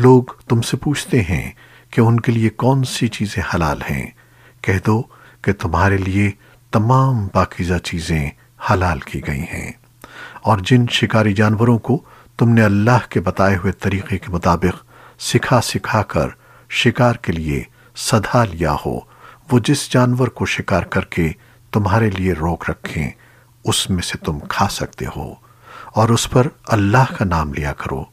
लोग तुमसे पूछते हैं कि उनके लिए कौन सी चीज़ें हलाल हैं। कह दो कि तुम्हारे लिए तमाम पाकिजा चीज़ें हलाल की गई हैं। और जिन शिकारी जानवरों को तुमने अल्लाह के बताए हुए तरीके के मुताबिक सिखा सिखा कर शिकार के लिए सधा लिया हो, वो जिस जानवर को शिकार करके तुम्हारे लिए रोक रखें, उसमें से तुम खा सकते हो। और उस पर अल्लाह का नाम लिया करो।